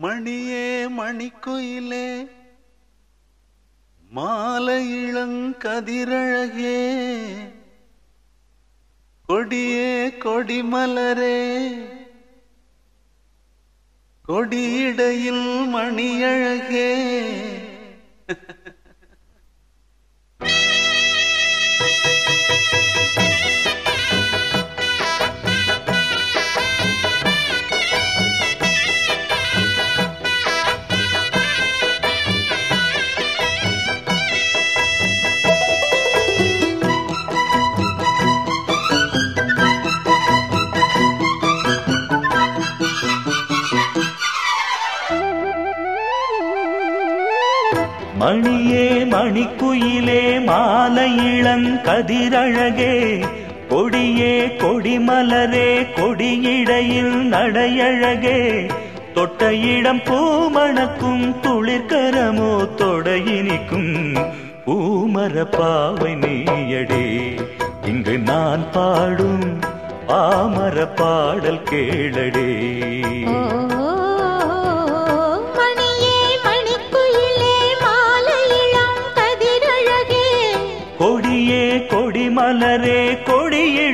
மணியே மணிக்குயிலே மாலை இளங்கதிரழகே கொடியே கொடிமலரே கொடியிடையில் மணியழகே. மணியே மணிக்குயிலே மாலை கதிரழகே. கொடியே கொடிமலரே கொடியிடையில் நடையழகே. தொட்ட இடம் பூமணக்கும் துளிர்கரமோ தொடையினிக்கும் பூமர பாவை நீயடே. இங்கு நான் பாடும் பாமர பாடல் கேளடே.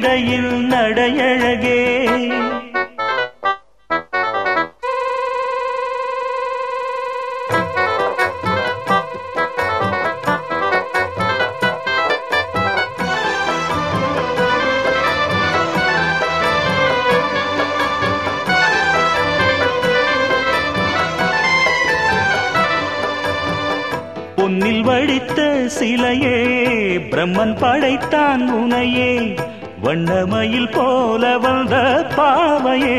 இடையில் நடையழகே. பொன்னில் வடித்த சிலையே பிரம்மன் படைத்தான் உனையே. வண்ணமயில் போல வந்த பாவையே.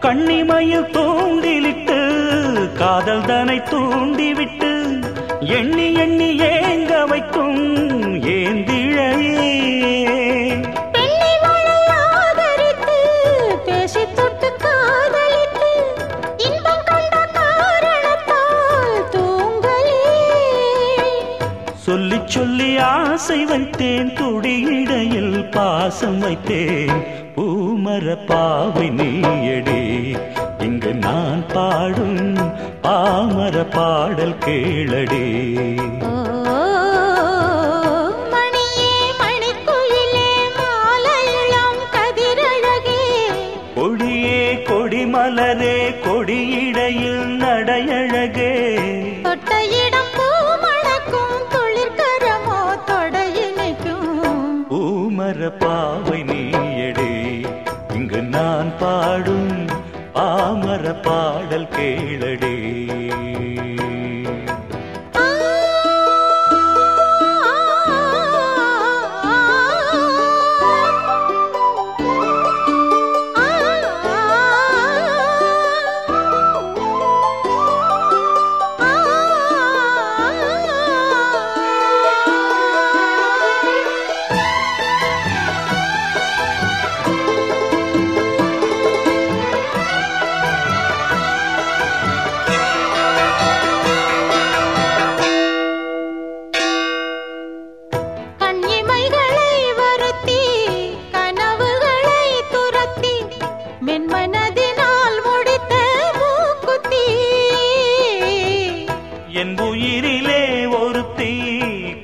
கண்ணிமயில் தூண்டிலிட்டு காதல் தனை தூண்டிவிட்டு எண்ணி எண்ணி ஏங்க வைக்கும் சொல்லி சொல்லி ஆசை வைத்தேன் துடியிடையில் பாசம் வைத்தேன். பூமர பாவை நீயடே இங்கு நான் பாடும் பாமர பாடல் கேளடே. கொடியே கொடிமலரே கொடியிடையில் நடையழகே. தொட்ட பாடும் பாமர பாடல் கேளடே.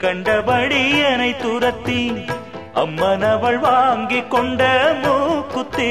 கண்டபடி என்னை துரத்தி அம்மன் அவள் வாங்கி கொண்ட மூக்குத்தீ.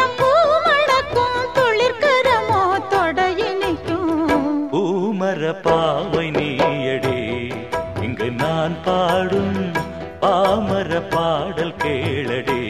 பாமர பாடல் கேளடே.